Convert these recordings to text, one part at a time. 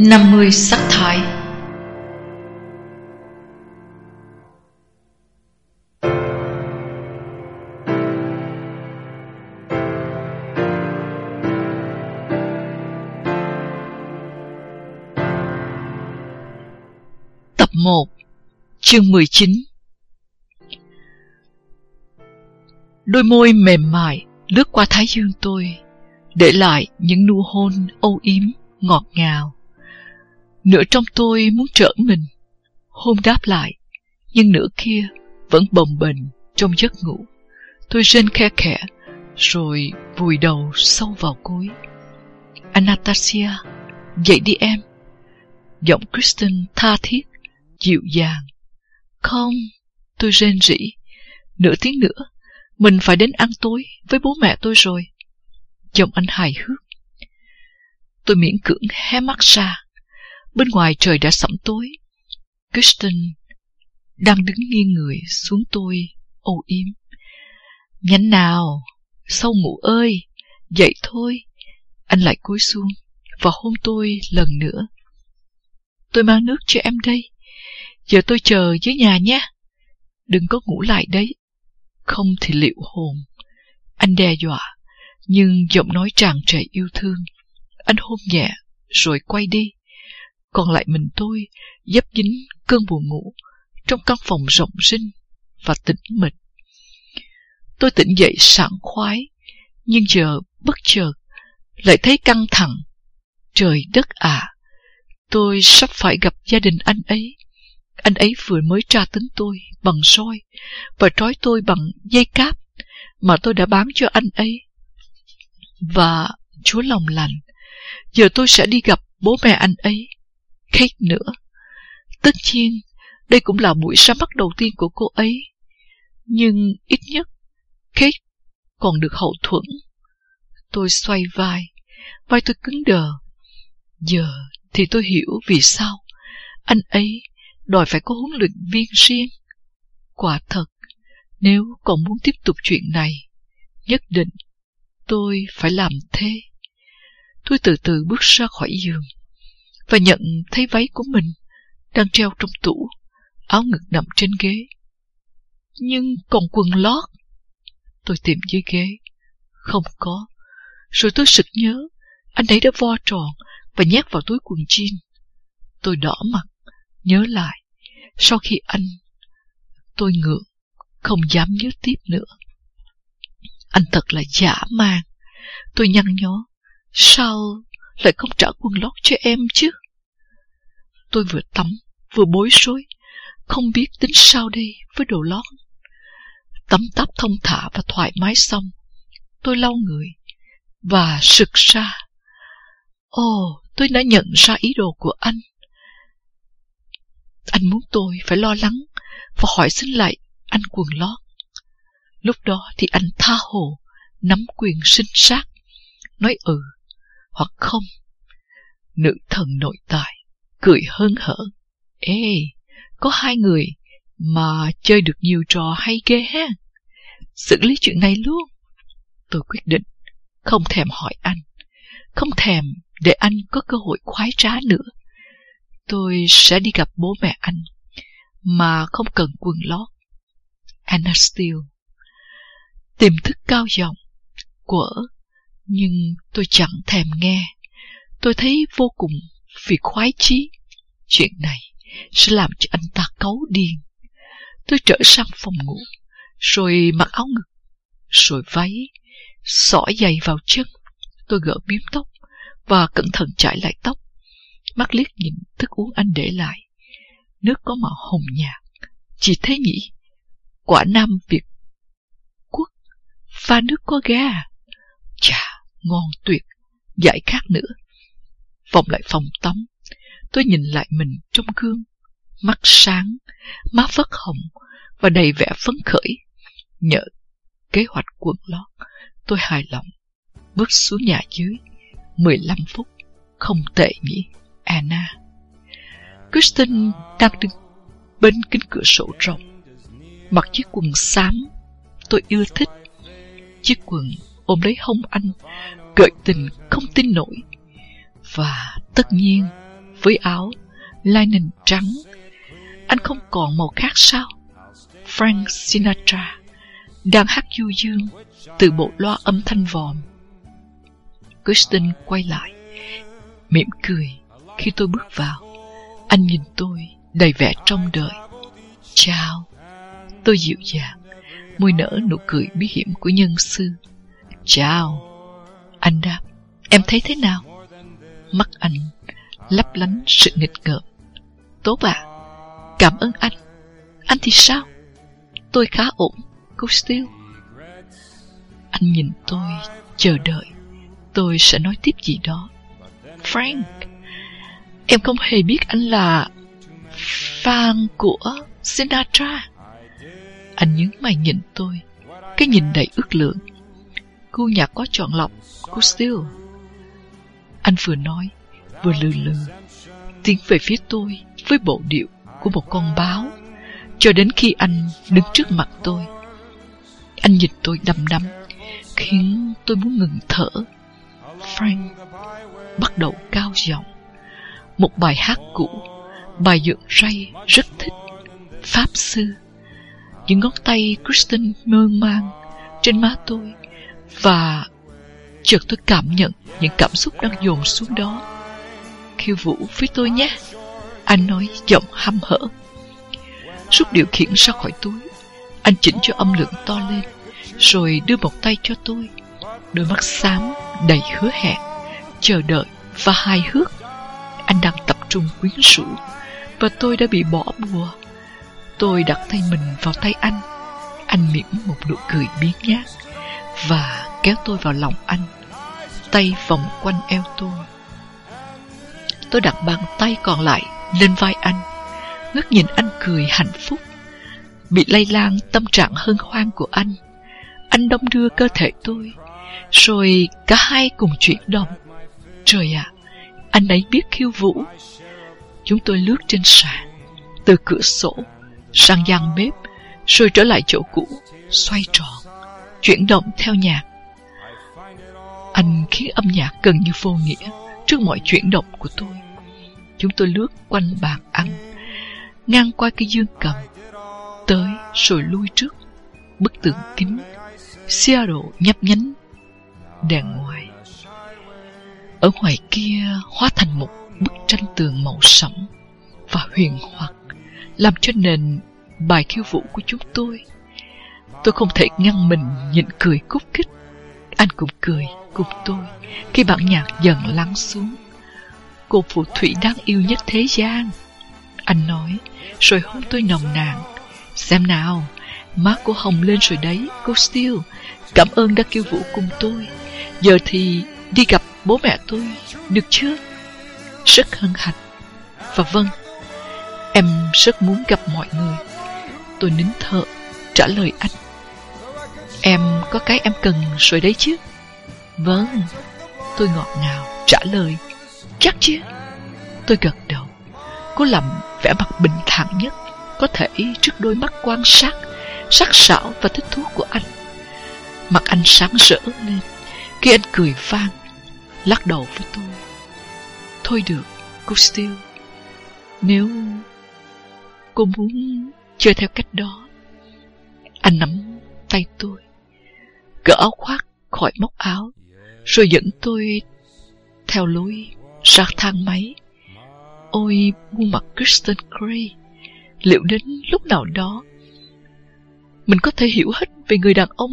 50 sắc thái Tập 1 Chương 19 Đôi môi mềm mại lướt qua thái dương tôi Để lại những nụ hôn âu yếm, ngọt ngào. Nửa trong tôi muốn trở mình, hôn đáp lại, nhưng nửa kia vẫn bồng bềnh trong giấc ngủ. Tôi rên khe khẽ, rồi vùi đầu sâu vào cối. Anastasia, dậy đi em. Giọng Kristen tha thiết, dịu dàng. Không, tôi rên rỉ. Nửa tiếng nữa, mình phải đến ăn tối với bố mẹ tôi rồi. Giọng anh hài hước. Tôi miễn cưỡng hé mắt ra Bên ngoài trời đã sẫm tối. Kirsten đang đứng nghiêng người xuống tôi, âu yếm. Nhánh nào, sâu ngủ ơi, dậy thôi. Anh lại cúi xuống và hôn tôi lần nữa. Tôi mang nước cho em đây. Giờ tôi chờ dưới nhà nhé. Đừng có ngủ lại đấy. Không thì liệu hồn. Anh đe dọa, nhưng giọng nói tràn trề yêu thương. Anh hôn nhẹ, rồi quay đi còn lại mình tôi dấp dính cơn buồn ngủ trong căn phòng rộng rinh và tĩnh mịch. Tôi tỉnh dậy sảng khoái, nhưng giờ bất chợt lại thấy căng thẳng. Trời đất ạ, à, tôi sắp phải gặp gia đình anh ấy. Anh ấy vừa mới tra tấn tôi bằng roi và trói tôi bằng dây cáp mà tôi đã bán cho anh ấy. Và Chúa lòng lành, giờ tôi sẽ đi gặp bố mẹ anh ấy. Kate nữa. Tất nhiên, đây cũng là buổi ra mắt đầu tiên của cô ấy. Nhưng ít nhất, Kate còn được hậu thuẫn. Tôi xoay vai, vai tôi cứng đờ. Giờ thì tôi hiểu vì sao anh ấy đòi phải có huấn luyện viên riêng. Quả thật, nếu còn muốn tiếp tục chuyện này, nhất định tôi phải làm thế. Tôi từ từ bước ra khỏi giường và nhận thấy váy của mình đang treo trong tủ, áo ngực nằm trên ghế. Nhưng còn quần lót. Tôi tìm dưới ghế. Không có. Rồi tôi sực nhớ, anh ấy đã vo tròn và nhét vào túi quần jean. Tôi đỏ mặt, nhớ lại. Sau khi anh, tôi ngượng, không dám nhớ tiếp nữa. Anh thật là giả man. Tôi nhăn nhó. Sao lại không trả quần lót cho em chứ. Tôi vừa tắm, vừa bối rối, không biết tính sao đây với đồ lót. Tắm tắp thông thả và thoải mái xong, tôi lau người và sực ra. Ồ, tôi đã nhận ra ý đồ của anh. Anh muốn tôi phải lo lắng và hỏi xin lại anh quần lót. Lúc đó thì anh tha hồ, nắm quyền sinh sát, nói ừ hoặc không. Nữ thần nội tại, cười hơn hở. Ê, có hai người mà chơi được nhiều trò hay ghê ha. Xử lý chuyện này luôn. Tôi quyết định không thèm hỏi anh, không thèm để anh có cơ hội khoái trá nữa. Tôi sẽ đi gặp bố mẹ anh, mà không cần quần lót. Anna Steele Tiềm thức cao giọng, quở nhưng tôi chẳng thèm nghe. Tôi thấy vô cùng vì khoái chí. Chuyện này sẽ làm cho anh ta cấu điên. Tôi trở sang phòng ngủ, rồi mặc áo ngực, rồi váy, xỏ giày vào chân. Tôi gỡ biếm tóc và cẩn thận chải lại tóc. Mắt liếc nhìn thức uống anh để lại. Nước có màu hồng nhạt. Chỉ thế nhỉ? Quả Nam Việt Quốc pha nước có ga. À? Chà, ngon tuyệt, giải khác nữa. Vòng lại phòng tắm, tôi nhìn lại mình trong gương, mắt sáng, má phất hồng và đầy vẻ phấn khởi. Nhờ kế hoạch quần lót, tôi hài lòng, bước xuống nhà dưới. 15 phút, không tệ nhỉ, Anna. Kristen đang đứng bên kính cửa sổ rộng, mặc chiếc quần xám tôi yêu thích. Chiếc quần ôm lấy hông anh, gợi tình không tin nổi. Và tất nhiên, với áo linen trắng. Anh không còn màu khác sao? Frank Sinatra đang hát du dương từ bộ loa âm thanh vòm. Kristen quay lại, mỉm cười khi tôi bước vào. Anh nhìn tôi đầy vẻ trông đợi. Chào. Tôi dịu dàng, môi nở nụ cười bí hiểm của nhân sư. Chào. Anh đáp, em thấy thế nào? Mắt anh lấp lánh sự nghịch ngợm. Tốt ạ, cảm ơn anh. Anh thì sao? Tôi khá ổn, cô Steele. Anh nhìn tôi, chờ đợi. Tôi sẽ nói tiếp gì đó. Frank, em không hề biết anh là fan của Sinatra. Anh nhướng mày nhìn tôi, cái nhìn đầy ước lượng. Cô nhạc có chọn lọc, cô Steele. Anh vừa nói, vừa lừ lừ, tiến về phía tôi với bộ điệu của một con báo, cho đến khi anh đứng trước mặt tôi. Anh nhìn tôi đăm đăm, khiến tôi muốn ngừng thở. Frank bắt đầu cao giọng. Một bài hát cũ, bài dựng ray rất thích. Pháp sư. Những ngón tay Kristen mơ mang trên má tôi và chợt tôi cảm nhận những cảm xúc đang dồn xuống đó. Khiêu vũ với tôi nhé. Anh nói giọng hăm hở. Rút điều khiển ra khỏi túi. Anh chỉnh cho âm lượng to lên, rồi đưa một tay cho tôi. Đôi mắt xám đầy hứa hẹn, chờ đợi và hài hước. Anh đang tập trung quyến rũ, và tôi đã bị bỏ bùa. Tôi đặt tay mình vào tay anh. Anh mỉm một nụ cười biến nhát và kéo tôi vào lòng anh. Tay vòng quanh eo tôi. Tôi đặt bàn tay còn lại lên vai anh, ngước nhìn anh cười hạnh phúc. Bị lây lan tâm trạng hân hoan của anh, anh đông đưa cơ thể tôi, rồi cả hai cùng chuyển động. Trời ạ, anh ấy biết khiêu vũ. Chúng tôi lướt trên sàn, từ cửa sổ sang gian bếp, rồi trở lại chỗ cũ, xoay tròn, chuyển động theo nhạc. Anh khiến âm nhạc gần như vô nghĩa trước mọi chuyển động của tôi. Chúng tôi lướt quanh bàn ăn, ngang qua cái dương cầm, tới rồi lui trước, bức tường kính, Seattle nhấp nhánh, đèn ngoài. Ở ngoài kia hóa thành một bức tranh tường màu sẫm và huyền hoặc, làm cho nền bài khiêu vũ của chúng tôi. Tôi không thể ngăn mình nhịn cười cúc kích. Anh cũng cười cùng tôi khi bản nhạc dần lắng xuống. Cô phù thủy đáng yêu nhất thế gian. Anh nói, rồi hôn tôi nồng nàn. Xem nào, má cô hồng lên rồi đấy, cô Steele. Cảm ơn đã kêu vũ cùng tôi. Giờ thì đi gặp bố mẹ tôi, được chưa? Rất hân hạnh. Và vâng, em rất muốn gặp mọi người. Tôi nín thở, trả lời anh. Em có cái em cần rồi đấy chứ? Vâng, tôi ngọt ngào trả lời. Chắc chứ? Tôi gật đầu. Cô làm vẻ mặt bình thản nhất có thể trước đôi mắt quan sát, sắc sảo và thích thú của anh. Mặt anh sáng rỡ lên khi anh cười vang, lắc đầu với tôi. Thôi được, cô Steele. Nếu cô muốn chơi theo cách đó, anh nắm tay tôi, gỡ áo khoác khỏi móc áo, rồi dẫn tôi theo lối ra thang máy. Ôi, muôn mặt Kristen Gray, liệu đến lúc nào đó mình có thể hiểu hết về người đàn ông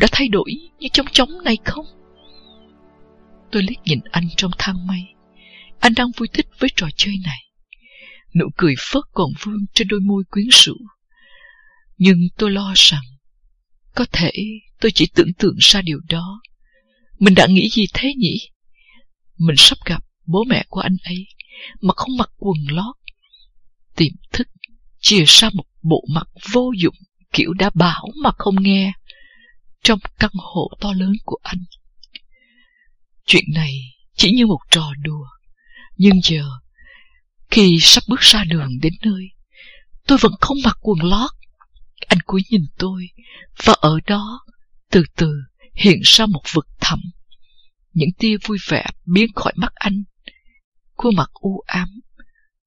đã thay đổi như trong chóng này không? Tôi liếc nhìn anh trong thang máy. Anh đang vui thích với trò chơi này. Nụ cười phớt còn vương trên đôi môi quyến rũ. Nhưng tôi lo rằng có thể tôi chỉ tưởng tượng ra điều đó. Mình đã nghĩ gì thế nhỉ? Mình sắp gặp bố mẹ của anh ấy mà không mặc quần lót. Tiềm thức chia ra một bộ mặt vô dụng kiểu đã bảo mà không nghe trong căn hộ to lớn của anh. Chuyện này chỉ như một trò đùa, nhưng giờ khi sắp bước ra đường đến nơi, tôi vẫn không mặc quần lót. Anh cúi nhìn tôi, và ở đó, từ từ hiện ra một vực thẳm. Những tia vui vẻ biến khỏi mắt anh. Khuôn mặt u ám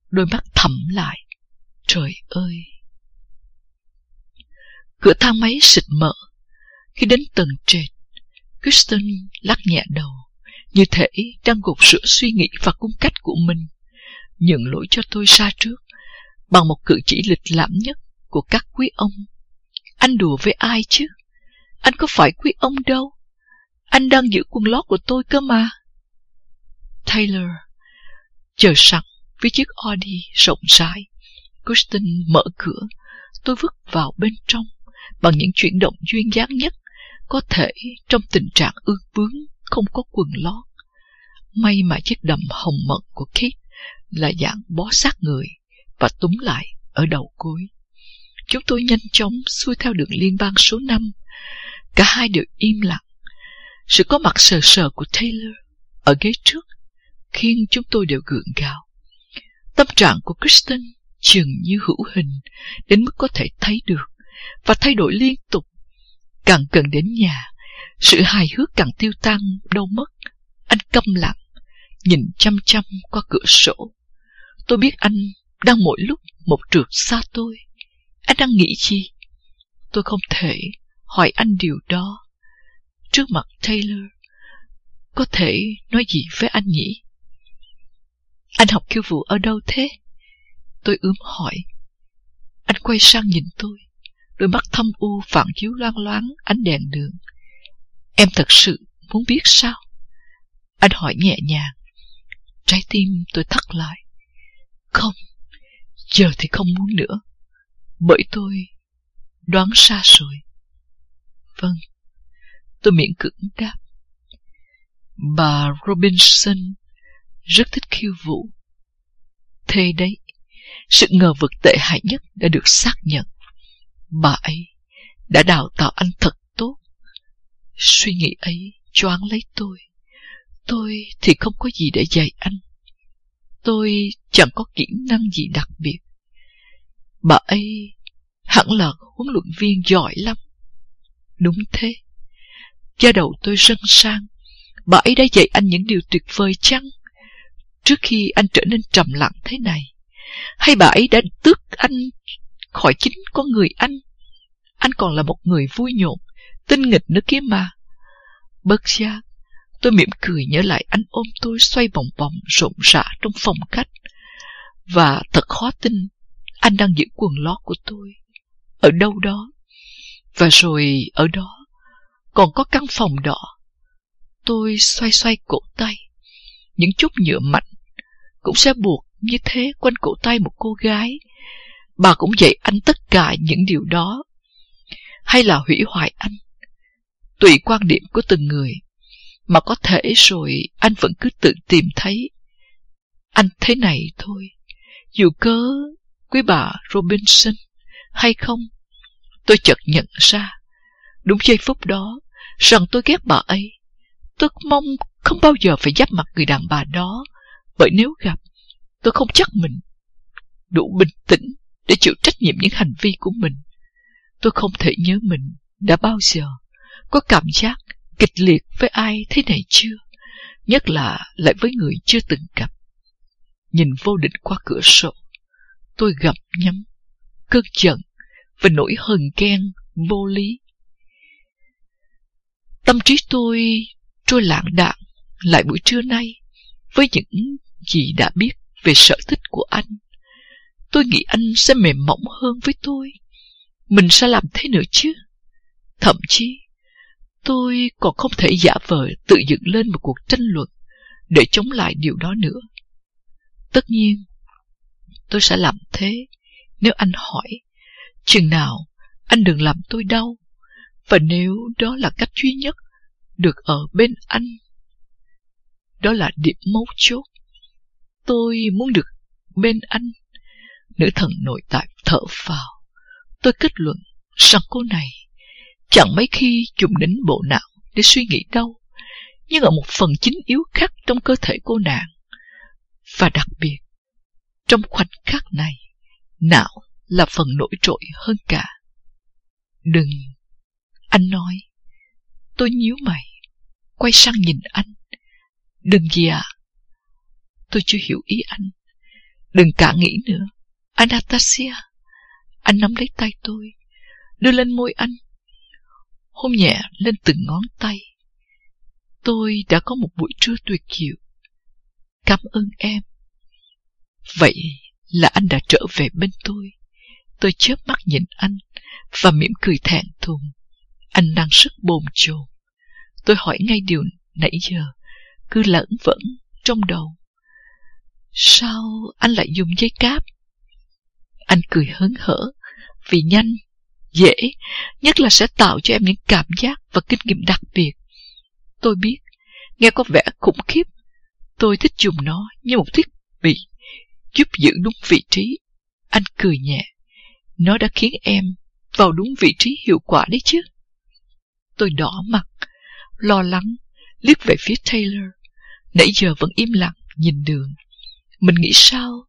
Đôi mắt thẳm lại. Trời ơi! Cửa thang máy xịt mở. Khi đến tầng trệt, Kristen lắc nhẹ đầu, như thể đang gục sữa suy nghĩ và cung cách của mình, nhường lỗi cho tôi xa trước, bằng một cử chỉ lịch lãm nhất của các quý ông. Anh đùa với ai chứ? Anh có phải quý ông đâu. Anh đang giữ quần lót của tôi cơ mà. Taylor chờ sẵn với chiếc Audi rộng rãi. Kristen mở cửa, tôi vứt vào bên trong bằng những chuyển động duyên dáng nhất có thể trong tình trạng ương bướng không có quần lót. May mà chiếc đầm hồng mận của Kate là dạng bó sát người và túm lại ở đầu cối. Chúng tôi nhanh chóng xuôi theo đường liên bang số 5. Cả hai đều im lặng. Sự có mặt sờ sờ của Taylor ở ghế trước khiến chúng tôi đều gượng gạo. Tâm trạng của Kristen chừng như hữu hình đến mức có thể thấy được và thay đổi liên tục. Càng gần đến nhà, sự hài hước càng tiêu tan đâu mất. Anh câm lặng, nhìn chăm chăm qua cửa sổ. Tôi biết anh đang mỗi lúc một trượt xa tôi. Anh đang nghĩ gì? Tôi không thể hỏi anh điều đó. Trước mặt Taylor, có thể nói gì với anh nhỉ? Anh học khiêu vũ ở đâu thế? Tôi ướm hỏi. Anh quay sang nhìn tôi. Đôi mắt thâm u phản chiếu loang loáng ánh đèn đường. Em thật sự muốn biết sao? Anh hỏi nhẹ nhàng. Trái tim tôi thắt lại. Không, giờ thì không muốn nữa. Bởi tôi đoán xa rồi. Vâng, tôi miễn cưỡng đáp. Bà Robinson rất thích khiêu vũ. Thế đấy, sự ngờ vực tệ hại nhất đã được xác nhận. Bà ấy đã đào tạo anh thật tốt. Suy nghĩ ấy choáng lấy tôi. Tôi thì không có gì để dạy anh. Tôi chẳng có kỹ năng gì đặc biệt. Bà ấy hẳn là huấn luyện viên giỏi lắm. Đúng thế. Gia đầu tôi rân sang. Bà ấy đã dạy anh những điều tuyệt vời chăng? Trước khi anh trở nên trầm lặng thế này, hay bà ấy đã tước anh khỏi chính con người anh? Anh còn là một người vui nhộn, tinh nghịch nữa kia mà. Bất giác, tôi mỉm cười nhớ lại anh ôm tôi xoay vòng vòng rộn rã trong phòng khách. Và thật khó tin, anh đang giữ quần lót của tôi. Ở đâu đó. Và rồi ở đó, còn có căn phòng đỏ. Tôi xoay xoay cổ tay. Những chút nhựa mạnh cũng sẽ buộc như thế quanh cổ tay một cô gái. Bà cũng dạy anh tất cả những điều đó. Hay là hủy hoại anh. Tùy quan điểm của từng người. Mà có thể rồi anh vẫn cứ tự tìm thấy. Anh thế này thôi. Dù cớ quý bà Robinson hay không, tôi chợt nhận ra. Đúng giây phút đó, rằng tôi ghét bà ấy. Tôi mong không bao giờ phải giáp mặt người đàn bà đó bởi nếu gặp, tôi không chắc mình đủ bình tĩnh để chịu trách nhiệm những hành vi của mình. Tôi không thể nhớ mình đã bao giờ có cảm giác kịch liệt với ai thế này chưa, nhất là lại với người chưa từng gặp. Nhìn vô định qua cửa sổ, tôi gặp nhắm, cơn giận và nỗi hờn ghen vô lý. Tâm trí tôi trôi lãng đạn lại buổi trưa nay với những gì đã biết về sở thích của anh. Tôi nghĩ anh sẽ mềm mỏng hơn với tôi. Mình sẽ làm thế nữa chứ? Thậm chí, tôi còn không thể giả vờ tự dựng lên một cuộc tranh luận để chống lại điều đó nữa. Tất nhiên, tôi sẽ làm thế nếu anh hỏi chừng nào anh đừng làm tôi đau và nếu đó là cách duy nhất được ở bên anh đó là điểm mấu chốt. Tôi muốn được bên anh. Nữ thần nội tại thở phào. Tôi kết luận rằng cô này chẳng mấy khi dùng đến bộ não để suy nghĩ đâu, nhưng ở một phần chính yếu khác trong cơ thể cô nàng. Và đặc biệt, trong khoảnh khắc này, não là phần nổi trội hơn cả. Đừng, anh nói. Tôi nhíu mày, quay sang nhìn anh. Đừng gì ạ. Tôi chưa hiểu ý anh. Đừng cả nghĩ nữa. Anastasia. Anh nắm lấy tay tôi, đưa lên môi anh, hôn nhẹ lên từng ngón tay. Tôi đã có một buổi trưa tuyệt diệu. Cảm ơn em. Vậy là anh đã trở về bên tôi. Tôi chớp mắt nhìn anh và mỉm cười thẹn thùng. Anh đang sức bồn chồn. Tôi hỏi ngay điều nãy giờ, cứ lẫn vẫn trong đầu. Sao anh lại dùng dây cáp? Anh cười hớn hở, vì nhanh, dễ, nhất là sẽ tạo cho em những cảm giác và kinh nghiệm đặc biệt. Tôi biết, nghe có vẻ khủng khiếp. Tôi thích dùng nó như một thiết bị giúp giữ đúng vị trí. Anh cười nhẹ. Nó đã khiến em vào đúng vị trí hiệu quả đấy chứ. Tôi đỏ mặt, lo lắng, liếc về phía Taylor. Nãy giờ vẫn im lặng, nhìn đường. Mình nghĩ sao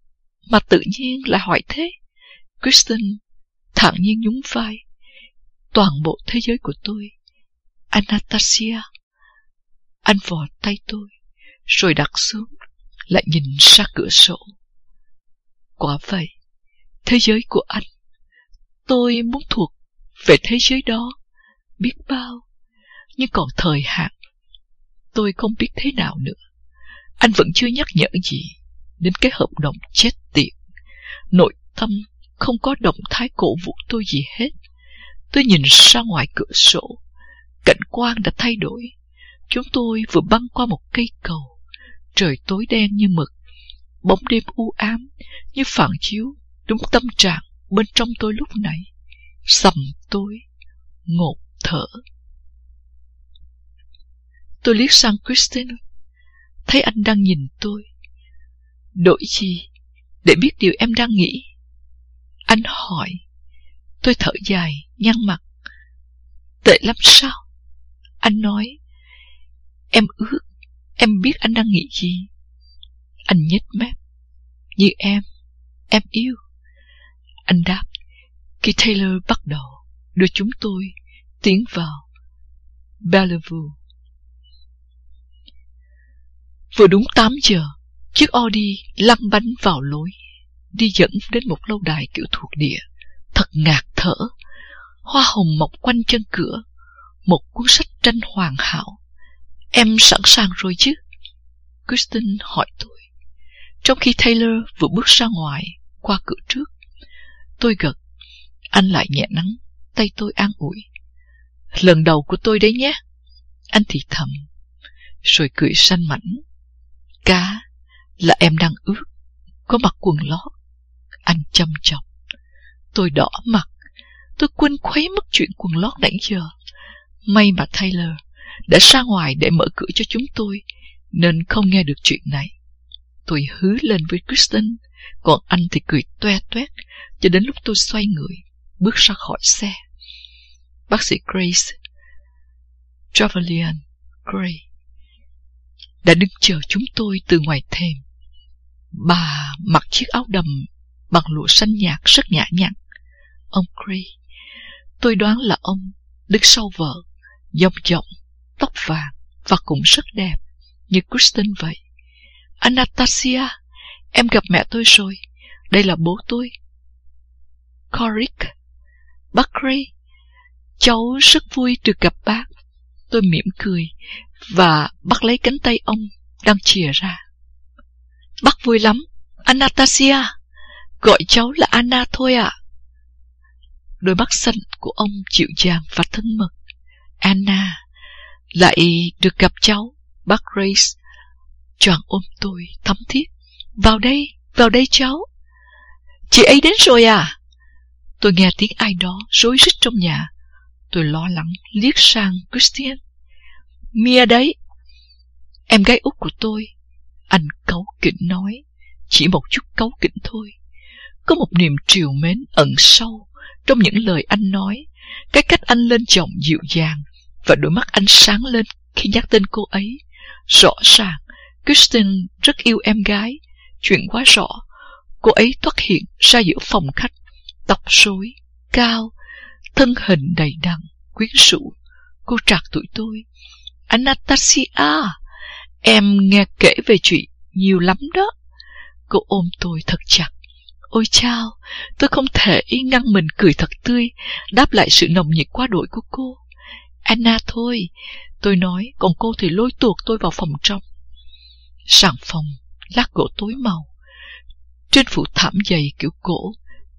mà tự nhiên lại hỏi thế? Kristen thẳng nhiên nhún vai. Toàn bộ thế giới của tôi. Anastasia. Anh vò tay tôi, rồi đặt xuống, lại nhìn ra cửa sổ. Quả vậy, thế giới của anh, tôi muốn thuộc về thế giới đó, biết bao, nhưng còn thời hạn. Tôi không biết thế nào nữa. Anh vẫn chưa nhắc nhở gì đến cái hợp đồng chết tiệt. Nội tâm không có động thái cổ vũ tôi gì hết. Tôi nhìn ra ngoài cửa sổ. Cảnh quan đã thay đổi. Chúng tôi vừa băng qua một cây cầu. Trời tối đen như mực. Bóng đêm u ám như phản chiếu đúng tâm trạng bên trong tôi lúc này. Sầm tối, ngột thở. Tôi liếc sang Kristen thấy anh đang nhìn tôi. Đổi gì để biết điều em đang nghĩ? Anh hỏi. Tôi thở dài, nhăn mặt. Tệ lắm sao? Anh nói. Em ước, em biết anh đang nghĩ gì. Anh nhếch mép. Như em, em yêu. Anh đáp. Khi Taylor bắt đầu đưa chúng tôi tiến vào Bellevue. Vừa đúng 8 giờ, chiếc Audi lăn bánh vào lối đi dẫn đến một lâu đài kiểu thuộc địa, thật ngạt thở. Hoa hồng mọc quanh chân cửa, một cuốn sách tranh hoàn hảo. Em sẵn sàng rồi chứ? Kristen hỏi tôi. Trong khi Taylor vừa bước ra ngoài, qua cửa trước, tôi gật. Anh lại nhẹ nắng, tay tôi an ủi. Lần đầu của tôi đấy nhé. Anh thì thầm, rồi cười xanh mảnh. Cá là em đang ướt, có mặc quần lót. Anh chăm chọc. Tôi đỏ mặt. Tôi quên khuấy mất chuyện quần lót nãy giờ. May mà Taylor đã ra ngoài để mở cửa cho chúng tôi, nên không nghe được chuyện này. Tôi hứ lên với Kristen, còn anh thì cười toe toét cho đến lúc tôi xoay người, bước ra khỏi xe. Bác sĩ Grace, Trevelyan Gray, đã đứng chờ chúng tôi từ ngoài thềm. Bà mặc chiếc áo đầm bằng lụa xanh nhạt rất nhã nhặn. Ông Gray, tôi đoán là ông đứng sau vợ, dòng dọng, tóc vàng và cũng rất đẹp, như Kristen vậy. Anastasia, em gặp mẹ tôi rồi. Đây là bố tôi. Coric, Buckley, cháu rất vui được gặp bác. Tôi mỉm cười và bắt lấy cánh tay ông đang chìa ra. Bác vui lắm, Anastasia. Gọi cháu là Anna thôi ạ. Đôi mắt xanh của ông dịu dàng và thân mật. Anna, lại được gặp cháu, bác Grace. Choàng ôm tôi, thấm thiết. Vào đây, vào đây cháu. Chị ấy đến rồi à? Tôi nghe tiếng ai đó rối rít trong nhà. Tôi lo lắng liếc sang Christian. Mia đấy. Em gái út của tôi. Anh cấu kỉnh nói. Chỉ một chút cấu kỉnh thôi. Có một niềm triều mến ẩn sâu trong những lời anh nói, cái cách anh lên giọng dịu dàng và đôi mắt anh sáng lên khi nhắc tên cô ấy. Rõ ràng, Kirsten rất yêu em gái. Chuyện quá rõ, cô ấy thoát hiện ra giữa phòng khách, tóc rối, cao, thân hình đầy đặn, quyến rũ. Cô trạc tuổi tôi. Anastasia, em nghe kể về chuyện nhiều lắm đó. Cô ôm tôi thật chặt. Ôi chao, tôi không thể ngăn mình cười thật tươi, đáp lại sự nồng nhiệt quá đổi của cô. Anna thôi, tôi nói, còn cô thì lôi tuột tôi vào phòng trong. Sàn phòng, lát gỗ tối màu. Trên phủ thảm dày kiểu cổ,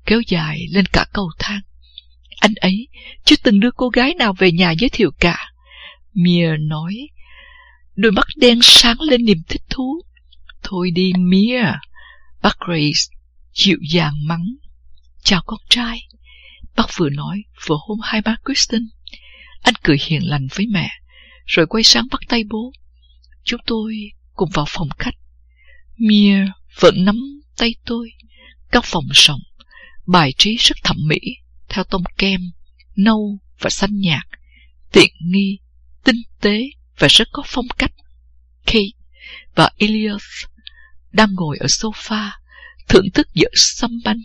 kéo dài lên cả cầu thang. Anh ấy chưa từng đưa cô gái nào về nhà giới thiệu cả. Mia nói, đôi mắt đen sáng lên niềm thích thú. Thôi đi Mia, bác Grace dịu dàng mắng. Chào con trai. Bác vừa nói, vừa hôn hai má Kristen. Anh cười hiền lành với mẹ, rồi quay sang bắt tay bố. Chúng tôi cùng vào phòng khách. Mia vẫn nắm tay tôi. Các phòng rộng, bài trí rất thẩm mỹ, theo tông kem, nâu và xanh nhạt, tiện nghi, tinh tế và rất có phong cách. Kate và Elias đang ngồi ở sofa, thưởng thức dở xăm banh.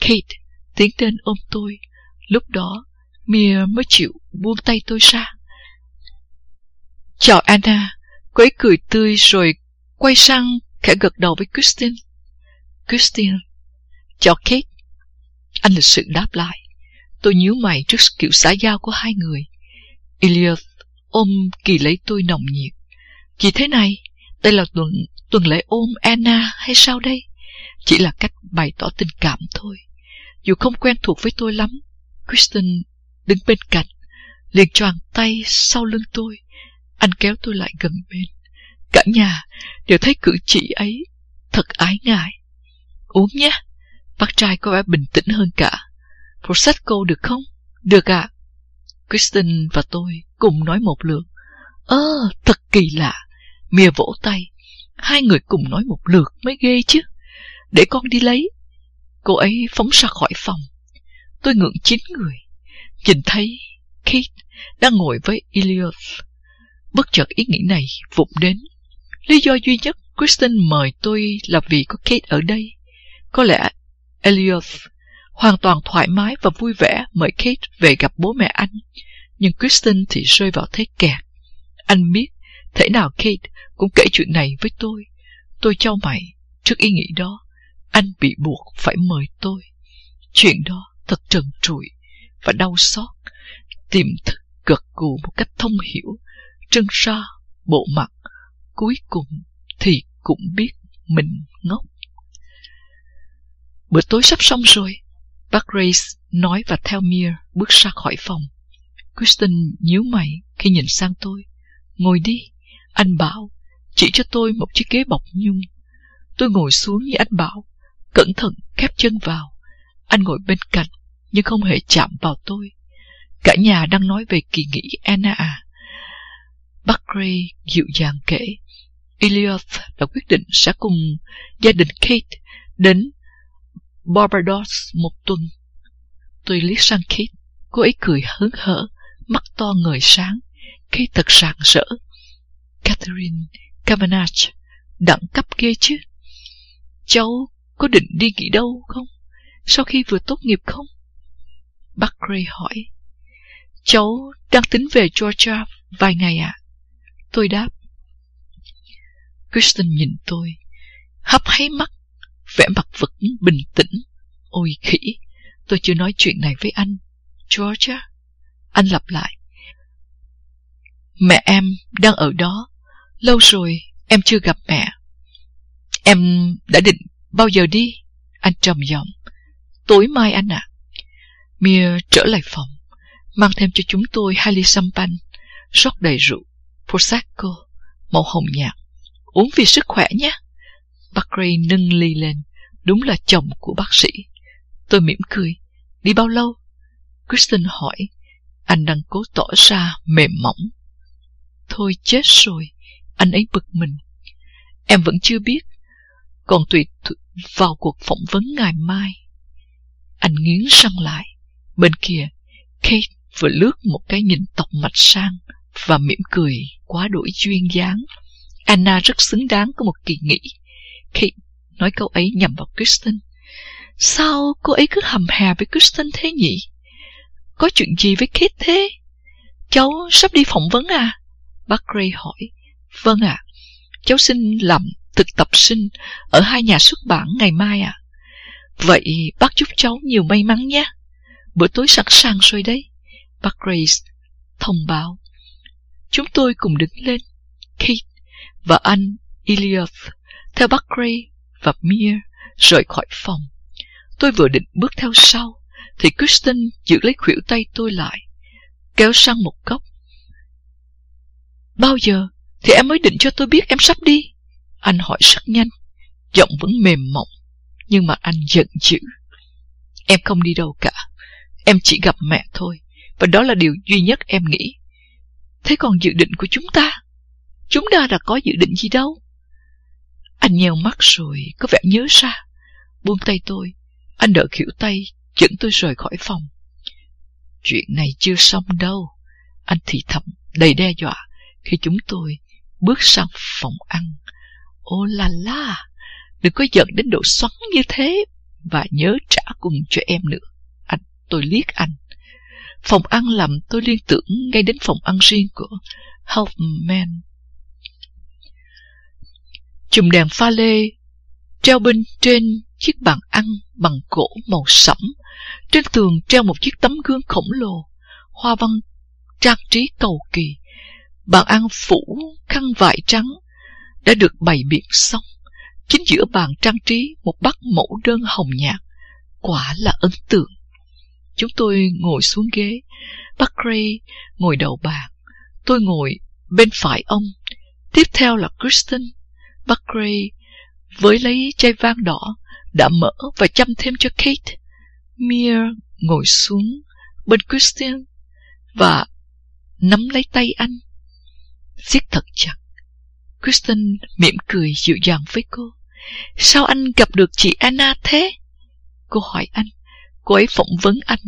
Kate tiến đến ôm tôi. Lúc đó, Mia mới chịu buông tay tôi ra. Chào Anna, cô ấy cười tươi rồi quay sang khẽ gật đầu với Christine. Christine, chào Kate. Anh lịch sự đáp lại. Tôi nhíu mày trước kiểu xã giao của hai người. Elias ôm kỳ lấy tôi nồng nhiệt. Chỉ thế này, đây là tuần, tuần lễ ôm Anna hay sao đây? Chỉ là cách bày tỏ tình cảm thôi. Dù không quen thuộc với tôi lắm, Kristen đứng bên cạnh, liền choàng tay sau lưng tôi. Anh kéo tôi lại gần bên. Cả nhà đều thấy cử chỉ ấy thật ái ngại. Uống nhé, bác trai có vẻ bình tĩnh hơn cả. Prosecco được không? Được ạ. À. Kristen và tôi cùng nói một lượt. Ơ, thật kỳ lạ. mìa vỗ tay. Hai người cùng nói một lượt mới ghê chứ. Để con đi lấy. Cô ấy phóng ra khỏi phòng. Tôi ngượng chín người. Nhìn thấy Kate đang ngồi với Elias. Bất chợt ý nghĩ này vụt đến. Lý do duy nhất Kristen mời tôi là vì có Kate ở đây. Có lẽ Elioth hoàn toàn thoải mái và vui vẻ mời Kate về gặp bố mẹ anh. Nhưng Kristen thì rơi vào thế kẹt. Anh biết, thế nào Kate cũng kể chuyện này với tôi. Tôi cho mày, trước ý nghĩ đó, anh bị buộc phải mời tôi. Chuyện đó thật trần trụi và đau xót. Tiềm thức gật gù một cách thông hiểu, trân so, bộ mặt, cuối cùng thì cũng biết mình ngốc. Bữa tối sắp xong rồi, bác Grace nói và theo Mir bước ra khỏi phòng. Kristen nhíu mày khi nhìn sang tôi. Ngồi đi, anh bảo, chỉ cho tôi một chiếc ghế bọc nhung. Tôi ngồi xuống như anh bảo, cẩn thận khép chân vào. Anh ngồi bên cạnh, nhưng không hề chạm vào tôi. Cả nhà đang nói về kỳ nghỉ Anna à. Buckley dịu dàng kể, Elioth đã quyết định sẽ cùng gia đình Kate đến Barbados một tuần. Tôi liếc sang Kate, cô ấy cười hớn hở, mắt to ngời sáng. khi thật sảng sỡ. Catherine Cavanagh, đẳng cấp ghê chứ. Cháu có định đi nghỉ đâu không? Sau khi vừa tốt nghiệp không? Buckley hỏi. Cháu đang tính về Georgia vài ngày ạ. À? Tôi đáp. Kristen nhìn tôi, hấp háy mắt, vẻ mặt vật bình tĩnh. Ôi khỉ, tôi chưa nói chuyện này với anh. Georgia? Anh lặp lại. Mẹ em đang ở đó. Lâu rồi em chưa gặp mẹ. Em đã định bao giờ đi? Anh trầm giọng. Tối mai anh ạ. À. Mia trở lại phòng, mang thêm cho chúng tôi hai ly champagne, rót đầy rượu, Prosecco, màu hồng nhạt. Uống vì sức khỏe nhé. Bác Ray nâng ly lên, đúng là chồng của bác sĩ. Tôi mỉm cười. Đi bao lâu? Kristen hỏi. Anh đang cố tỏ ra mềm mỏng. Thôi chết rồi. Anh ấy bực mình. Em vẫn chưa biết. Còn tùy vào cuộc phỏng vấn ngày mai. Anh nghiến răng lại. Bên kia, Kate vừa lướt một cái nhìn tọc mạch sang và mỉm cười quá đổi duyên dáng. Anna rất xứng đáng có một kỳ nghỉ. Kate nói câu ấy nhằm vào Kristen. Sao cô ấy cứ hầm hè với Kristen thế nhỉ? Có chuyện gì với Kate thế? Cháu sắp đi phỏng vấn à? Bác Gray hỏi. Vâng ạ. À, cháu xin làm thực tập sinh ở hai nhà xuất bản ngày mai ạ. À. Vậy bác chúc cháu nhiều may mắn nhé. Bữa tối sẵn sàng rồi đấy. Bác Grace thông báo. Chúng tôi cùng đứng lên. Kate và anh Elias theo bác Gray và Mir rời khỏi phòng. Tôi vừa định bước theo sau, thì Kristen giữ lấy khuỷu tay tôi lại, kéo sang một góc. Bao giờ thì em mới định cho tôi biết em sắp đi? Anh hỏi rất nhanh, giọng vẫn mềm mỏng, nhưng mà anh giận dữ. Em không đi đâu cả, em chỉ gặp mẹ thôi, và đó là điều duy nhất em nghĩ. Thế còn dự định của chúng ta? Chúng ta đã có dự định gì đâu? Anh nheo mắt rồi, có vẻ nhớ ra. Buông tay tôi, anh đỡ khỉu tay, dẫn tôi rời khỏi phòng. Chuyện này chưa xong đâu. Anh thì thầm, đầy đe dọa, khi chúng tôi bước sang phòng ăn. Ô la la, đừng có giận đến độ xoắn như thế, và nhớ trả cùng cho em nữa. Anh, tôi liếc anh. Phòng ăn làm tôi liên tưởng ngay đến phòng ăn riêng của Hoffman. Chùm đèn pha lê treo bên trên chiếc bàn ăn bằng gỗ màu sẫm. Trên tường treo một chiếc tấm gương khổng lồ, hoa văn trang trí cầu kỳ. Bàn ăn phủ khăn vải trắng đã được bày biện xong. Chính giữa bàn trang trí một bát mẫu đơn hồng nhạt. Quả là ấn tượng. Chúng tôi ngồi xuống ghế. Bác Gray ngồi đầu bàn. Tôi ngồi bên phải ông. Tiếp theo là Kristen. Bác Gray với lấy chai vang đỏ đã mở và chăm thêm cho Kate. Mia ngồi xuống bên Kristen và nắm lấy tay anh. siết thật chặt. Kristen mỉm cười dịu dàng với cô. Sao anh gặp được chị Anna thế? Cô hỏi anh. Cô ấy phỏng vấn anh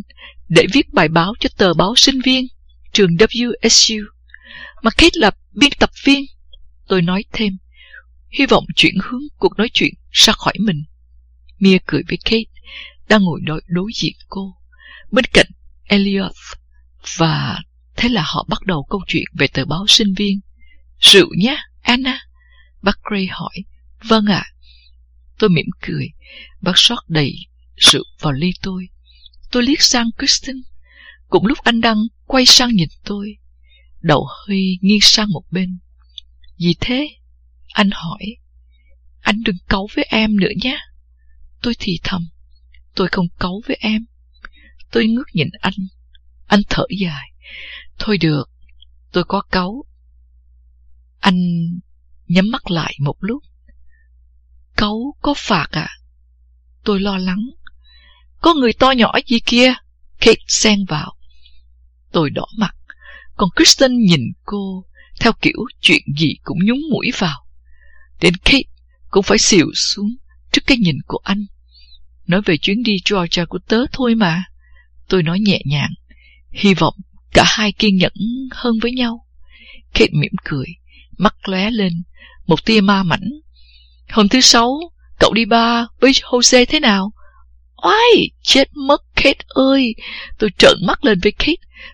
để viết bài báo cho tờ báo sinh viên trường WSU. Mà Kate là biên tập viên. Tôi nói thêm, hy vọng chuyển hướng cuộc nói chuyện ra khỏi mình. Mia cười với Kate, đang ngồi đối, đối diện cô, bên cạnh Elliot, và thế là họ bắt đầu câu chuyện về tờ báo sinh viên. Rượu nhé, Anna. Bác Gray hỏi. Vâng ạ. Tôi mỉm cười. Bác sót đầy rượu vào ly tôi. Tôi liếc sang Kristen. Cũng lúc anh đang quay sang nhìn tôi. Đầu hơi nghiêng sang một bên. Gì thế? Anh hỏi. Anh đừng cấu với em nữa nhé. Tôi thì thầm. Tôi không cấu với em. Tôi ngước nhìn anh. Anh thở dài. Thôi được, tôi có cấu. Anh nhắm mắt lại một lúc. Cấu có phạt à? Tôi lo lắng. Có người to nhỏ gì kia? Kate xen vào. Tôi đỏ mặt. Còn Kristen nhìn cô theo kiểu chuyện gì cũng nhúng mũi vào. Đến Kate cũng phải xỉu xuống trước cái nhìn của anh. Nói về chuyến đi Georgia của tớ thôi mà. Tôi nói nhẹ nhàng, hy vọng cả hai kiên nhẫn hơn với nhau. Kate mỉm cười, mắt lóe lên, một tia ma mảnh. Hôm thứ sáu, cậu đi ba với Jose thế nào? Oai, chết mất Kate ơi! Tôi trợn mắt lên với Kate.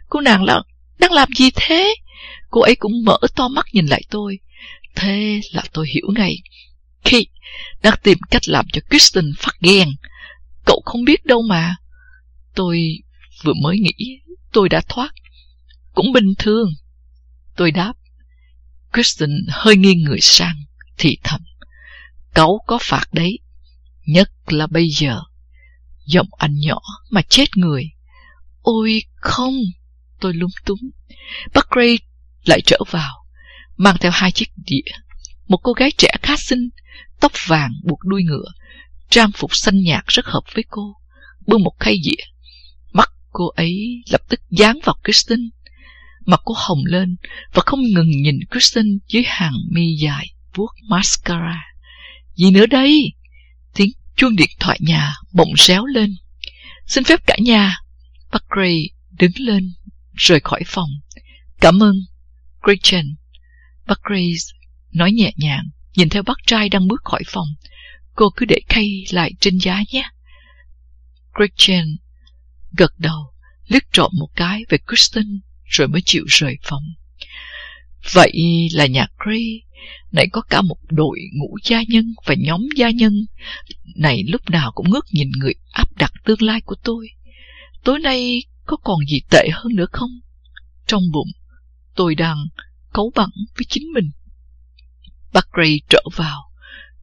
Cô nàng là đang làm gì thế? Cô ấy cũng mở to mắt nhìn lại tôi. Thế là tôi hiểu ngay. Kate đang tìm cách làm cho Kristen phát ghen. Cậu không biết đâu mà. Tôi vừa mới nghĩ tôi đã thoát. Cũng bình thường. Tôi đáp. Kristen hơi nghiêng người sang, thì thầm. Cậu có phạt đấy. Nhất là bây giờ. Giọng anh nhỏ mà chết người. Ôi không! Tôi lúng túng. Bác Gray lại trở vào, mang theo hai chiếc đĩa. Một cô gái trẻ khá xinh, tóc vàng buộc đuôi ngựa, trang phục xanh nhạt rất hợp với cô, bưng một khay dĩa. Mắt cô ấy lập tức dán vào Kristen. Mặt cô hồng lên và không ngừng nhìn Kristen dưới hàng mi dài, vuốt mascara. Gì nữa đây? Tiếng chuông điện thoại nhà bỗng réo lên. Xin phép cả nhà. Buckley đứng lên, rời khỏi phòng. Cảm ơn, Gretchen. Buckley nói nhẹ nhàng, nhìn theo bác trai đang bước khỏi phòng. Cô cứ để khay lại trên giá nhé. Gretchen gật đầu, liếc trộm một cái về Kristen rồi mới chịu rời phòng. Vậy là nhà Gray này có cả một đội ngũ gia nhân và nhóm gia nhân này lúc nào cũng ngước nhìn người áp đặt tương lai của tôi. Tối nay có còn gì tệ hơn nữa không? Trong bụng, tôi đang cấu bằng với chính mình. Bác Gray trở vào,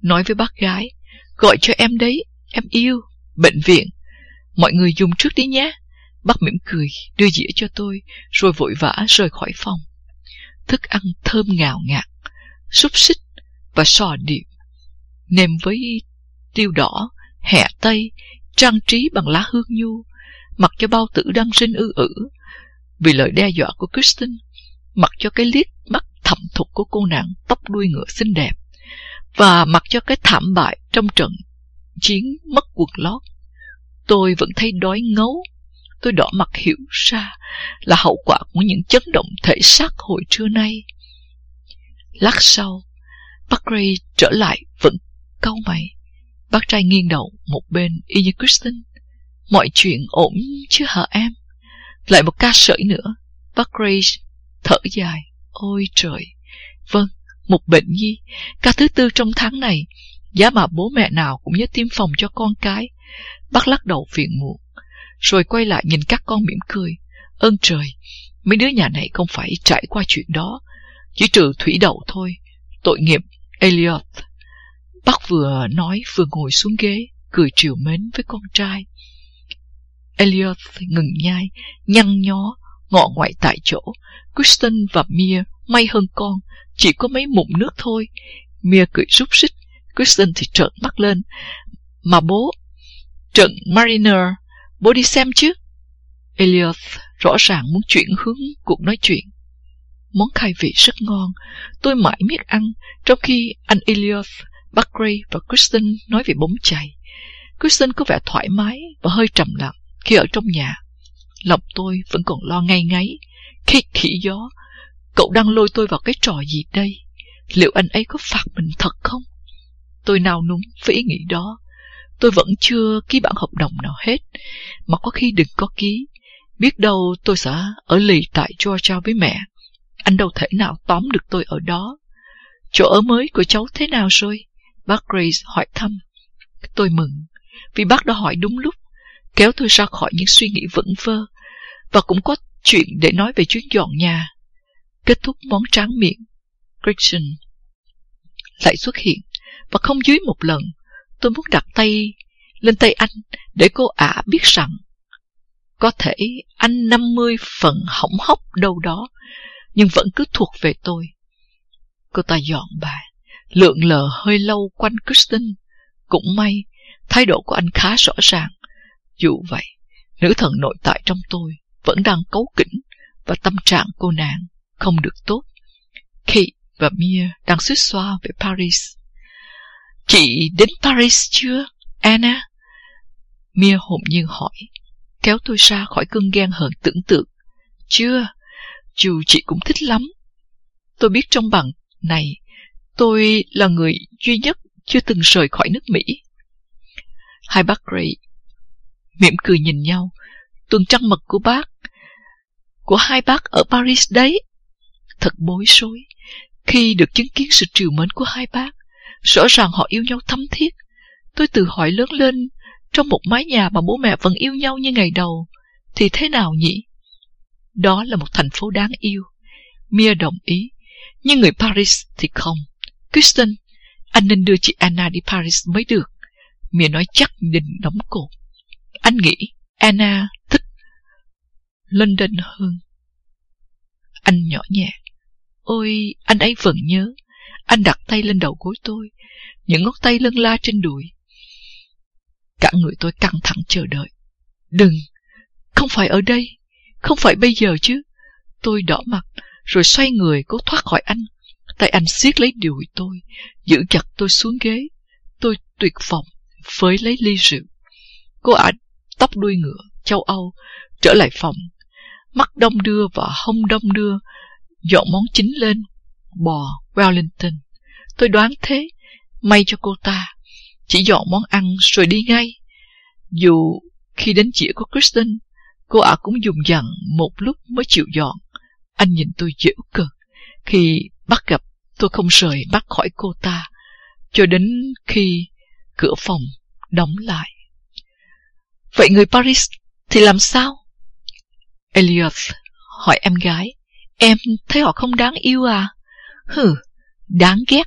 nói với bác gái, gọi cho em đấy, em yêu, bệnh viện. Mọi người dùng trước đi nhé. Bác mỉm cười, đưa dĩa cho tôi, rồi vội vã rời khỏi phòng. Thức ăn thơm ngào ngạt, xúc xích và sò điệp, nêm với tiêu đỏ, hẹ tây, trang trí bằng lá hương nhu, mặc cho bao tử đang sinh ư ử. Vì lời đe dọa của Kristen, mặc cho cái liếc mắt thầm thục của cô nàng tóc đuôi ngựa xinh đẹp, và mặc cho cái thảm bại trong trận chiến mất quần lót. Tôi vẫn thấy đói ngấu. Tôi đỏ mặt hiểu ra là hậu quả của những chấn động thể xác hồi trưa nay. Lát sau, bác Ray trở lại vẫn cau mày. Bác trai nghiêng đầu một bên y như Kristen. Mọi chuyện ổn chứ hả em? Lại một ca sởi nữa. Bác Ray thở dài. Ôi trời! Vâng, một bệnh nhi. Ca thứ tư trong tháng này. Giá mà bố mẹ nào cũng nhớ tiêm phòng cho con cái. Bác lắc đầu phiền muộn. Rồi quay lại nhìn các con mỉm cười. Ơn trời! Mấy đứa nhà này không phải trải qua chuyện đó. Chỉ trừ thủy đậu thôi. Tội nghiệp Elliot. Bác vừa nói vừa ngồi xuống ghế, cười triều mến với con trai. Elliot ngừng nhai, nhăn nhó, ngọ ngoại tại chỗ. Kristen và Mia may hơn con, chỉ có mấy mụn nước thôi. Mia cười rút xích, Kristen thì trợn mắt lên. Mà bố, trận Mariner, bố đi xem chứ? Elliot rõ ràng muốn chuyển hướng cuộc nói chuyện. Món khai vị rất ngon, tôi mãi miết ăn, trong khi anh Elliot, Buckley và Kristen nói về bóng chày. Kristen có vẻ thoải mái và hơi trầm lặng khi ở trong nhà. Lòng tôi vẫn còn lo ngay ngáy. Khi khỉ gió, cậu đang lôi tôi vào cái trò gì đây? Liệu anh ấy có phạt mình thật không? Tôi nào núng với ý nghĩ đó. Tôi vẫn chưa ký bản hợp đồng nào hết, mà có khi đừng có ký. Biết đâu tôi sẽ ở lì tại Georgia với mẹ. Anh đâu thể nào tóm được tôi ở đó. Chỗ ở mới của cháu thế nào rồi? Bác Grace hỏi thăm. Tôi mừng, vì bác đã hỏi đúng lúc, kéo tôi ra khỏi những suy nghĩ vẩn vơ, và cũng có chuyện để nói về chuyến dọn nhà. Kết thúc món tráng miệng, Christian lại xuất hiện, và không dưới một lần, tôi muốn đặt tay lên tay anh để cô ả biết rằng có thể anh 50 phần hỏng hóc đâu đó nhưng vẫn cứ thuộc về tôi. Cô ta dọn bài, lượn lờ hơi lâu quanh Kristen. Cũng may, thái độ của anh khá rõ ràng. Dù vậy, nữ thần nội tại trong tôi vẫn đang cấu kỉnh và tâm trạng cô nàng không được tốt. Kate và Mia đang suýt xoa về Paris. Chị đến Paris chưa, Anna? Mia hồn nhiên hỏi, kéo tôi ra khỏi cơn ghen hờn tưởng tượng. Chưa, dù chị cũng thích lắm. Tôi biết trong bằng này, tôi là người duy nhất chưa từng rời khỏi nước Mỹ. Hai bác Gray mỉm cười nhìn nhau, tuần trăng mật của bác, của hai bác ở Paris đấy. Thật bối rối khi được chứng kiến sự triều mến của hai bác. Rõ ràng họ yêu nhau thấm thiết. Tôi tự hỏi lớn lên, trong một mái nhà mà bố mẹ vẫn yêu nhau như ngày đầu, thì thế nào nhỉ? Đó là một thành phố đáng yêu. Mia đồng ý, nhưng người Paris thì không. Kristen, anh nên đưa chị Anna đi Paris mới được. Mia nói chắc định đóng cổ. Anh nghĩ Anna thích London hơn. Anh nhỏ nhẹ. Ôi, anh ấy vẫn nhớ. Anh đặt tay lên đầu gối tôi, những ngón tay lân la trên đùi. Cả người tôi căng thẳng chờ đợi. Đừng, không phải ở đây. Không phải bây giờ chứ. Tôi đỏ mặt, rồi xoay người cố thoát khỏi anh. Tay anh siết lấy đùi tôi, giữ chặt tôi xuống ghế. Tôi tuyệt vọng, với lấy ly rượu. Cô ả tóc đuôi ngựa, châu Âu, trở lại phòng. Mắt đông đưa và hông đông đưa, dọn món chính lên. Bò Wellington. Tôi đoán thế, may cho cô ta. Chỉ dọn món ăn rồi đi ngay. Dù khi đến chĩa của Kristen, Cô ả cũng dùng dặn một lúc mới chịu dọn. Anh nhìn tôi dễu cực. Khi bắt gặp, tôi không rời bắt khỏi cô ta, cho đến khi cửa phòng đóng lại. Vậy người Paris thì làm sao? Elliot hỏi em gái. Em thấy họ không đáng yêu à? Hừ, đáng ghét.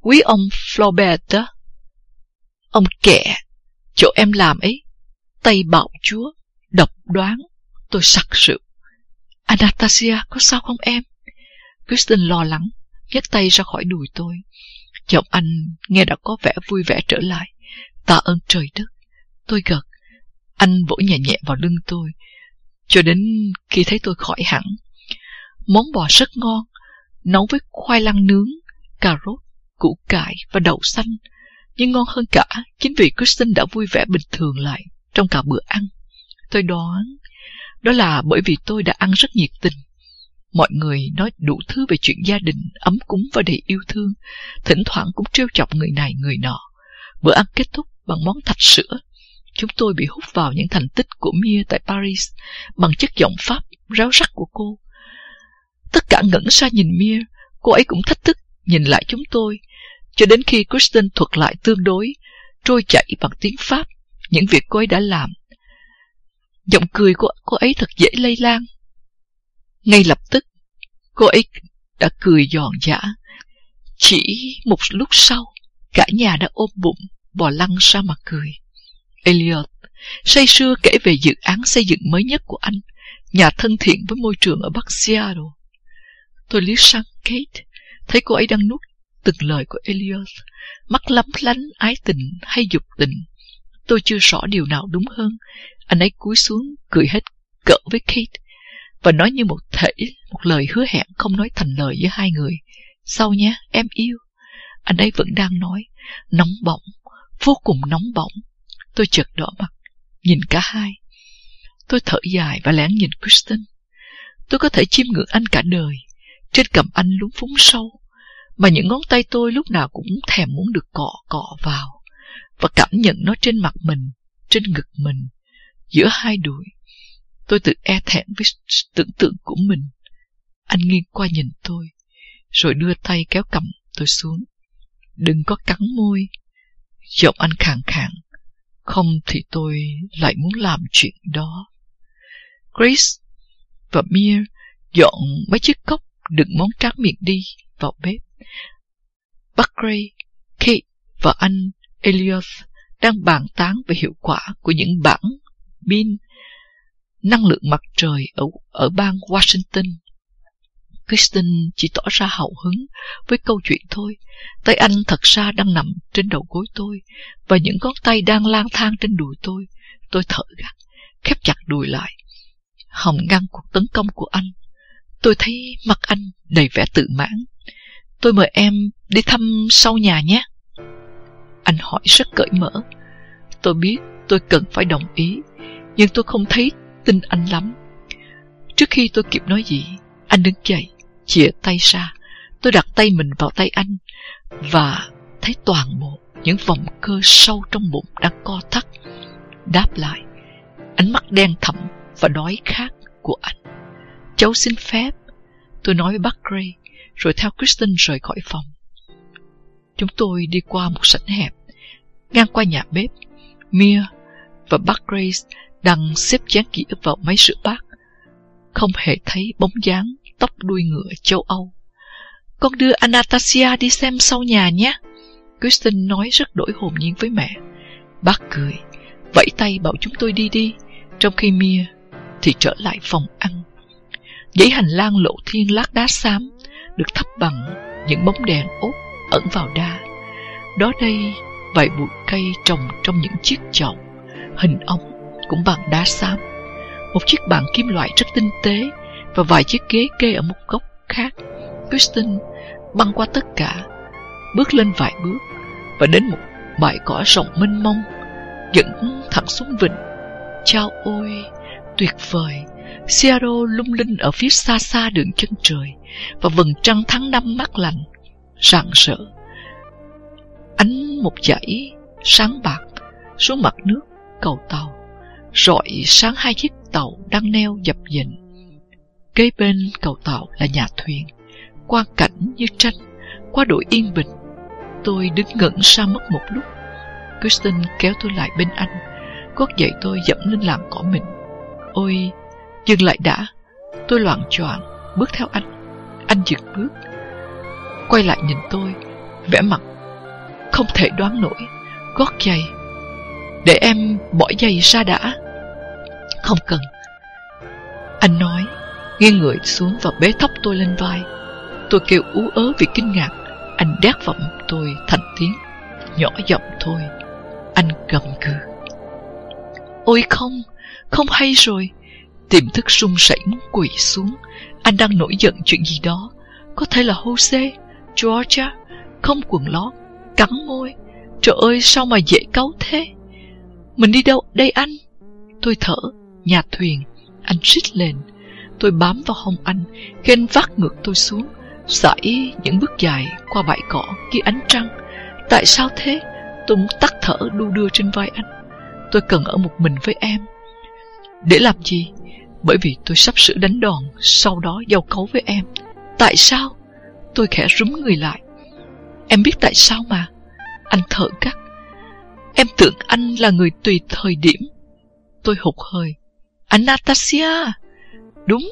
Quý ông Flaubert đó. Ông kẻ, chỗ em làm ấy, tay bạo chúa, độc đoán, tôi sặc sự. Anastasia, có sao không em? Kristen lo lắng, nhấc tay ra khỏi đùi tôi. Giọng anh nghe đã có vẻ vui vẻ trở lại. Tạ ơn trời đất. Tôi gật. Anh vỗ nhẹ nhẹ vào lưng tôi, cho đến khi thấy tôi khỏi hẳn. Món bò rất ngon, nấu với khoai lang nướng, cà rốt, củ cải và đậu xanh. Nhưng ngon hơn cả, chính vì Kristen đã vui vẻ bình thường lại trong cả bữa ăn. Tôi đoán, đó là bởi vì tôi đã ăn rất nhiệt tình. Mọi người nói đủ thứ về chuyện gia đình, ấm cúng và đầy yêu thương, thỉnh thoảng cũng trêu chọc người này người nọ. Bữa ăn kết thúc bằng món thạch sữa. Chúng tôi bị hút vào những thành tích của Mia tại Paris bằng chất giọng Pháp ráo rắc của cô. Tất cả ngẩn ra nhìn Mia, cô ấy cũng thách thức nhìn lại chúng tôi, cho đến khi Kristen thuật lại tương đối, trôi chảy bằng tiếng Pháp, những việc cô ấy đã làm. Giọng cười của cô ấy thật dễ lây lan. Ngay lập tức, cô ấy đã cười giòn giả. Chỉ một lúc sau, cả nhà đã ôm bụng, bò lăn ra mà cười. Elliot say sưa kể về dự án xây dựng mới nhất của anh, nhà thân thiện với môi trường ở Bắc Seattle. Tôi liếc sang Kate, thấy cô ấy đang nuốt từng lời của Elias mắt lắm lánh ái tình hay dục tình. Tôi chưa rõ điều nào đúng hơn. Anh ấy cúi xuống, cười hết cỡ với Kate, và nói như một thể, một lời hứa hẹn không nói thành lời với hai người. Sau nhé, em yêu. Anh ấy vẫn đang nói, nóng bỏng, vô cùng nóng bỏng. Tôi chợt đỏ mặt, nhìn cả hai. Tôi thở dài và lén nhìn Kristen. Tôi có thể chiêm ngưỡng anh cả đời. Trên cầm anh lúng phúng sâu, mà những ngón tay tôi lúc nào cũng thèm muốn được cọ cọ vào và cảm nhận nó trên mặt mình, trên ngực mình, giữa hai đùi. Tôi tự e thẹn với tưởng tượng của mình. Anh nghiêng qua nhìn tôi, rồi đưa tay kéo cầm tôi xuống. Đừng có cắn môi. Giọng anh khàn khàn. Không thì tôi lại muốn làm chuyện đó. Grace và Mir dọn mấy chiếc cốc đựng món tráng miệng đi vào bếp. Buckley, Kate và anh Elias đang bàn tán về hiệu quả của những bảng pin năng lượng mặt trời ở, ở bang Washington. Kristen chỉ tỏ ra hào hứng với câu chuyện thôi. Tay anh thật ra đang nằm trên đầu gối tôi, và những ngón tay đang lang thang trên đùi tôi. Tôi thở gắt, khép chặt đùi lại. Hồng ngăn cuộc tấn công của anh. Tôi thấy mặt anh đầy vẻ tự mãn. Tôi mời em đi thăm sau nhà nhé. Anh hỏi rất cởi mở. Tôi biết tôi cần phải đồng ý, nhưng tôi không thấy tin anh lắm. Trước khi tôi kịp nói gì, anh đứng dậy, chìa tay ra. Tôi đặt tay mình vào tay anh và thấy toàn bộ những vòng cơ sâu trong bụng đang co thắt. Đáp lại, ánh mắt đen thẳm và đói khát của anh. Cháu xin phép, tôi nói với bác Gray, rồi theo Kristen rời khỏi phòng. Chúng tôi đi qua một sảnh hẹp, ngang qua nhà bếp. Mia và bác Grace đang xếp chén kỹ vào máy sữa bát. Không hề thấy bóng dáng tóc đuôi ngựa châu Âu. Con đưa Anastasia đi xem sau nhà nhé. Kristen nói rất đổi hồn nhiên với mẹ. Bác cười, vẫy tay bảo chúng tôi đi đi, trong khi Mia thì trở lại phòng ăn. Dãy hành lang lộ thiên lát đá xám được thắp bằng những bóng đèn ốp ẩn vào đá. Đó đây vài bụi cây trồng trong những chiếc chậu, hình ống cũng bằng đá xám. Một chiếc bàn kim loại rất tinh tế và vài chiếc ghế kê ở một góc khác. Kristen băng qua tất cả, bước lên vài bước và đến một bãi cỏ rộng mênh mông, dẫn thẳng xuống vịnh. Chao ôi, tuyệt vời! Seattle lung linh ở phía xa xa đường chân trời và vầng trăng tháng năm mát lạnh, rạng rỡ. Ánh một dãy sáng bạc xuống mặt nước cầu tàu, rọi sáng hai chiếc tàu đang neo dập dịnh. Kế bên cầu tàu là nhà thuyền, qua cảnh như tranh Qua đội yên bình Tôi đứng ngẩn ra mất một lúc Kristen kéo tôi lại bên anh Gót dậy tôi dẫm lên làn cỏ mình Ôi Dừng lại đã, Tôi loạn choạng Bước theo anh. Anh dừng bước, Quay lại nhìn tôi vẽ mặt Không thể đoán nổi, Gót giày. Để em bỏ giày ra đã. Không cần. Anh nói, Nghiêng người xuống và bế thóc tôi lên vai. Tôi kêu ú ớ vì kinh ngạc. Anh đét vọng tôi thành tiếng, Nhỏ giọng thôi. Anh gầm gừ. Ôi không Không hay rồi. Tiềm thức sung rẩy muốn quỳ xuống. Anh đang nổi giận chuyện gì đó. Có thể là Jose, Georgia, Không quần lót, Cắn môi. Trời ơi, sao mà dễ cấu thế? Mình đi đâu? Đây anh. Tôi thở, Nhà thuyền. Anh rít lên. Tôi bám vào hông anh Khi anh vắt ngược tôi xuống. Sải những bước dài qua bãi cỏ kia ánh trăng. Tại sao thế? Tôi muốn tắt thở đu đưa trên vai anh. Tôi cần ở một mình với em. Để làm gì? Bởi vì tôi sắp sửa đánh đòn, Sau đó giao cấu với em. Tại sao? Tôi khẽ rúm người lại. Em biết tại sao mà. Anh thở gắt. Em tưởng anh là người tùy thời điểm. Tôi hụt hơi. Anastasia! Đúng.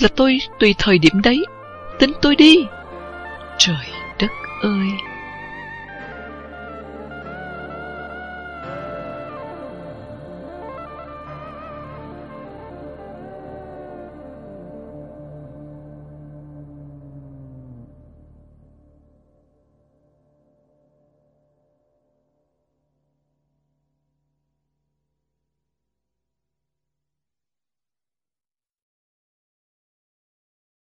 Là tôi tùy thời điểm đấy. Tính tôi đi. Trời đất ơi!